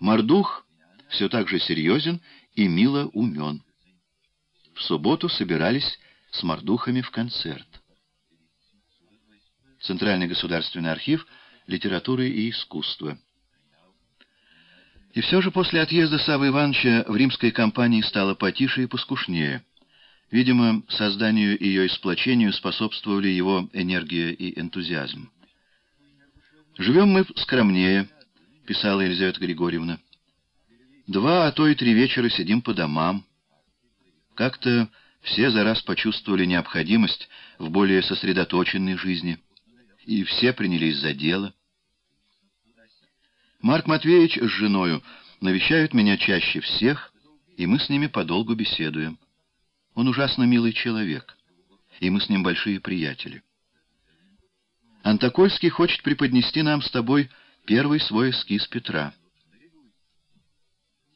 Мордух все так же серьезен и мило умен. В субботу собирались с мордухами в концерт. Центральный государственный архив литературы и искусства. И все же после отъезда Савы Ивановича в римской компании стало потише и поскушнее. Видимо, созданию ее и сплочению способствовали его энергия и энтузиазм. «Живем мы скромнее», — писала Елизавета Григорьевна. «Два, а то и три вечера сидим по домам. Как-то все за раз почувствовали необходимость в более сосредоточенной жизни, и все принялись за дело. Марк Матвеевич с женою навещают меня чаще всех, и мы с ними подолгу беседуем. Он ужасно милый человек, и мы с ним большие приятели. Антокольский хочет преподнести нам с тобой первый свой эскиз Петра.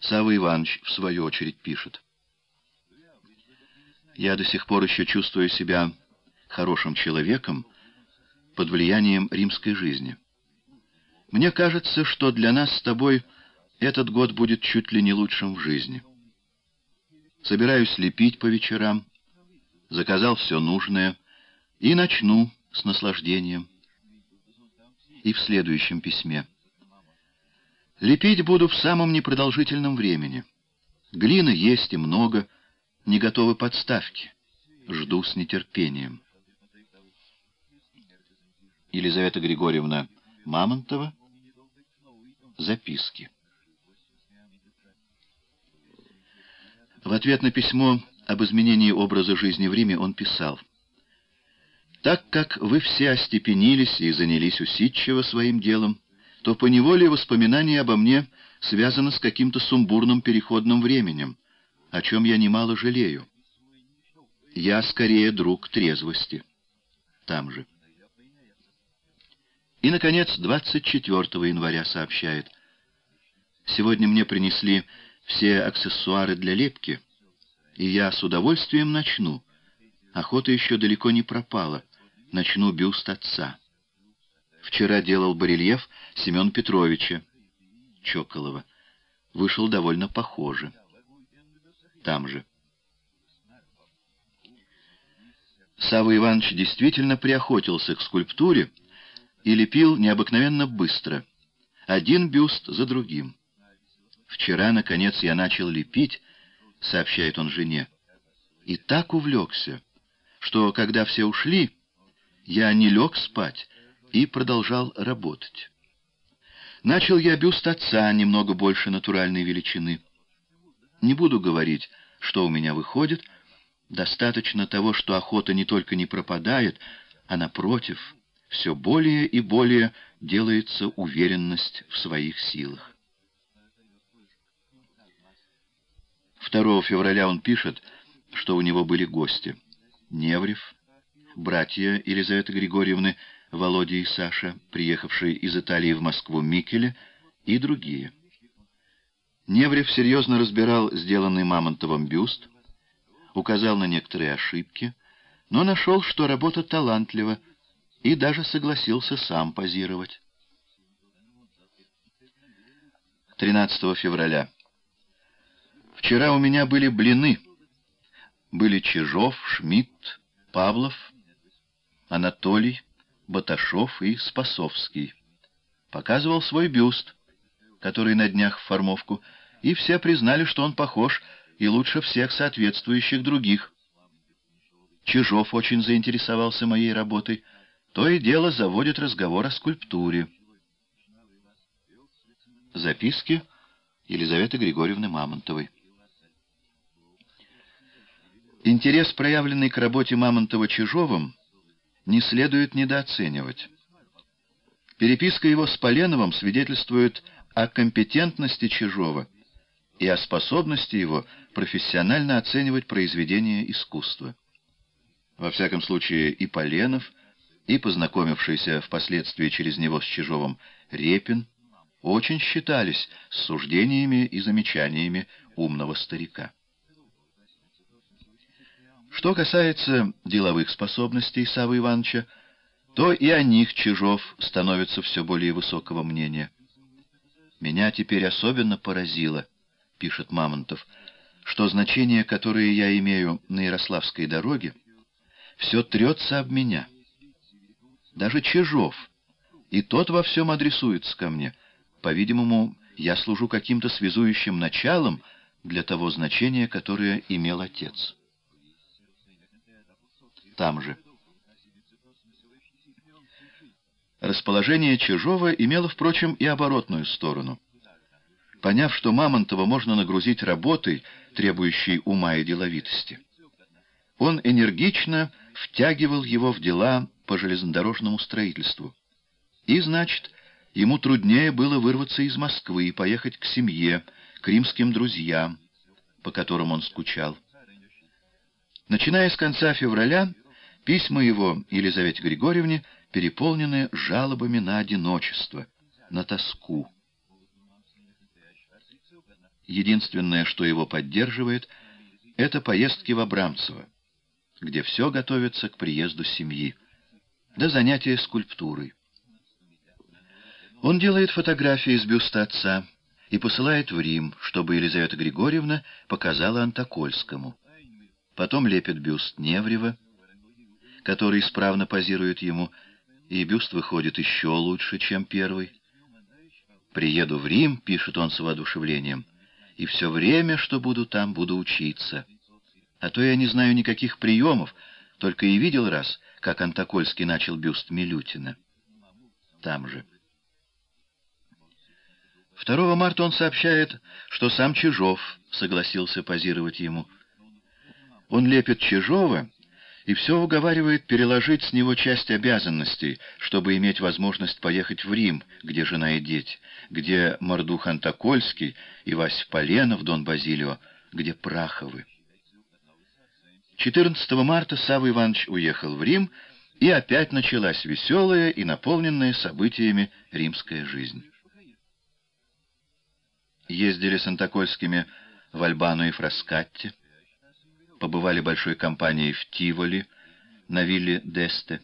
Савва Иванович, в свою очередь, пишет. Я до сих пор еще чувствую себя хорошим человеком под влиянием римской жизни. Мне кажется, что для нас с тобой этот год будет чуть ли не лучшим в жизни. Собираюсь лепить по вечерам, заказал все нужное и начну с наслаждением. И в следующем письме. Лепить буду в самом непродолжительном времени. Глины есть и много, не готовы подставки. Жду с нетерпением. Елизавета Григорьевна Мамонтова Записки. В ответ на письмо об изменении образа жизни в Риме он писал «Так как вы все остепенились и занялись усидчиво своим делом, то поневоле воспоминание обо мне связано с каким-то сумбурным переходным временем, о чем я немало жалею. Я скорее друг трезвости. Там же. И, наконец, 24 января сообщает. Сегодня мне принесли все аксессуары для лепки, и я с удовольствием начну. Охота еще далеко не пропала. Начну бюст отца. Вчера делал барельеф Семен Петровича Чоколова. Вышел довольно похоже. Там же. Савва Иванович действительно приохотился к скульптуре, и лепил необыкновенно быстро, один бюст за другим. «Вчера, наконец, я начал лепить», — сообщает он жене, — «и так увлекся, что, когда все ушли, я не лег спать и продолжал работать. Начал я бюст отца немного больше натуральной величины. Не буду говорить, что у меня выходит, достаточно того, что охота не только не пропадает, а, напротив, все более и более делается уверенность в своих силах. 2 февраля он пишет, что у него были гости. Неврев, братья Елизаветы Григорьевны, Володя и Саша, приехавшие из Италии в Москву Микеле, и другие. Неврев серьезно разбирал сделанный Мамонтовым бюст, указал на некоторые ошибки, но нашел, что работа талантлива, и даже согласился сам позировать. 13 февраля. Вчера у меня были блины. Были Чижов, Шмидт, Павлов, Анатолий, Баташов и Спасовский. Показывал свой бюст, который на днях в формовку, и все признали, что он похож и лучше всех соответствующих других. Чижов очень заинтересовался моей работой — то и дело заводит разговор о скульптуре. Записки Елизаветы Григорьевны Мамонтовой. Интерес, проявленный к работе Мамонтова-Чижовым, не следует недооценивать. Переписка его с Поленовым свидетельствует о компетентности Чижова и о способности его профессионально оценивать произведения искусства. Во всяком случае, и Поленов, и познакомившийся впоследствии через него с Чижовым Репин очень считались с суждениями и замечаниями умного старика. Что касается деловых способностей Савы Ивановича, то и о них Чижов становится все более высокого мнения. «Меня теперь особенно поразило», — пишет Мамонтов, «что значение, которое я имею на Ярославской дороге, все трется об меня. Даже Чижов, и тот во всем адресуется ко мне. По-видимому, я служу каким-то связующим началом для того значения, которое имел отец». Там же. Расположение Чижова имело, впрочем, и оборотную сторону. Поняв, что Мамонтова можно нагрузить работой, требующей ума и деловитости, он энергично втягивал его в дела по железнодорожному строительству. И, значит, ему труднее было вырваться из Москвы и поехать к семье, к римским друзьям, по которым он скучал. Начиная с конца февраля, письма его Елизавете Григорьевне переполнены жалобами на одиночество, на тоску. Единственное, что его поддерживает, это поездки в Абрамцево, где все готовится к приезду семьи, до занятия скульптурой. Он делает фотографии из бюста отца и посылает в Рим, чтобы Елизавета Григорьевна показала Антокольскому. Потом лепит бюст Неврева, который исправно позирует ему, и бюст выходит еще лучше, чем первый. «Приеду в Рим», — пишет он с воодушевлением, — «и все время, что буду там, буду учиться. А то я не знаю никаких приемов, только и видел раз, как Антокольский начал бюст Милютина. Там же». 2 марта он сообщает, что сам Чижов согласился позировать ему. Он лепит Чижова и все уговаривает переложить с него часть обязанностей, чтобы иметь возможность поехать в Рим, где жена и дети, где Мордух Антокольский и Вась Поленов, Дон Базилио, где Праховы. 14 марта Савва Иванович уехал в Рим, и опять началась веселая и наполненная событиями римская жизнь. Ездили с Антокольскими в Альбану и Фраскатте, побывали большой компанией в Тиволи, на вилле Десте.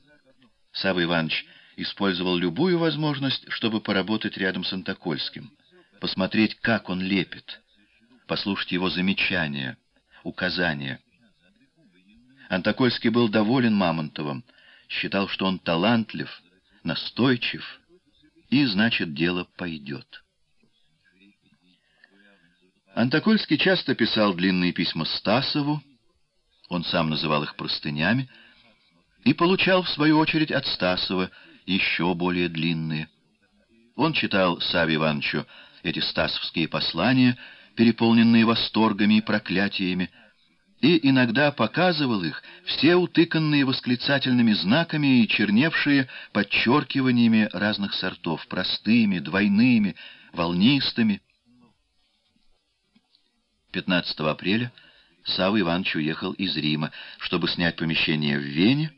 Савва Иванович использовал любую возможность, чтобы поработать рядом с Антокольским, посмотреть, как он лепит, послушать его замечания, указания. Антокольский был доволен Мамонтовым, считал, что он талантлив, настойчив, и, значит, дело пойдет. Антокольский часто писал длинные письма Стасову, он сам называл их простынями, и получал, в свою очередь, от Стасова еще более длинные. Он читал Саве Ивановичу эти стасовские послания, переполненные восторгами и проклятиями, и иногда показывал их, все утыканные восклицательными знаками и черневшие подчеркиваниями разных сортов, простыми, двойными, волнистыми. 15 апреля Савва Иванович уехал из Рима, чтобы снять помещение в Вене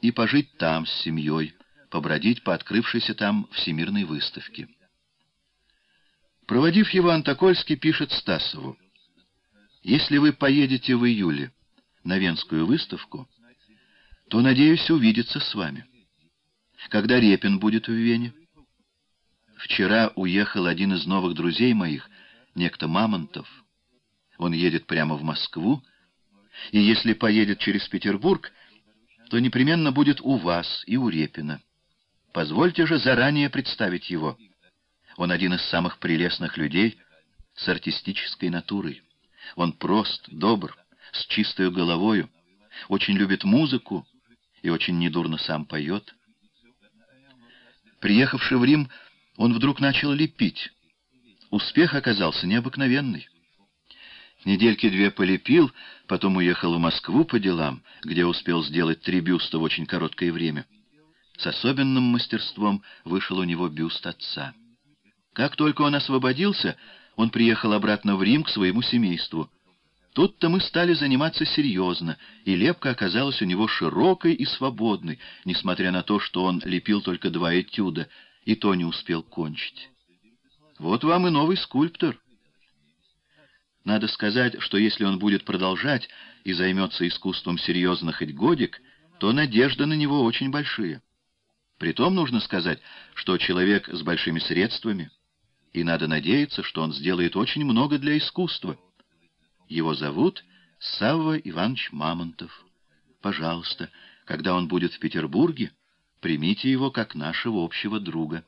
и пожить там с семьей, побродить по открывшейся там всемирной выставке. Проводив его, Антокольский пишет Стасову, «Если вы поедете в июле на Венскую выставку, то, надеюсь, увидеться с вами. Когда Репин будет в Вене? Вчера уехал один из новых друзей моих, некто Мамонтов, он едет прямо в Москву, и если поедет через Петербург, то непременно будет у вас и у Репина. Позвольте же заранее представить его. Он один из самых прелестных людей с артистической натурой. Он прост, добр, с чистой головою, очень любит музыку и очень недурно сам поет. Приехавший в Рим, он вдруг начал лепить. Успех оказался необыкновенный. Недельки две полепил, потом уехал в Москву по делам, где успел сделать три бюста в очень короткое время. С особенным мастерством вышел у него бюст отца. Как только он освободился, он приехал обратно в Рим к своему семейству. Тут-то мы стали заниматься серьезно, и лепка оказалась у него широкой и свободной, несмотря на то, что он лепил только два этюда, и то не успел кончить. Вот вам и новый скульптор. Надо сказать, что если он будет продолжать и займется искусством серьезно хоть годик, то надежды на него очень большие. Притом нужно сказать, что человек с большими средствами, и надо надеяться, что он сделает очень много для искусства. Его зовут Савва Иванович Мамонтов. Пожалуйста, когда он будет в Петербурге, примите его как нашего общего друга».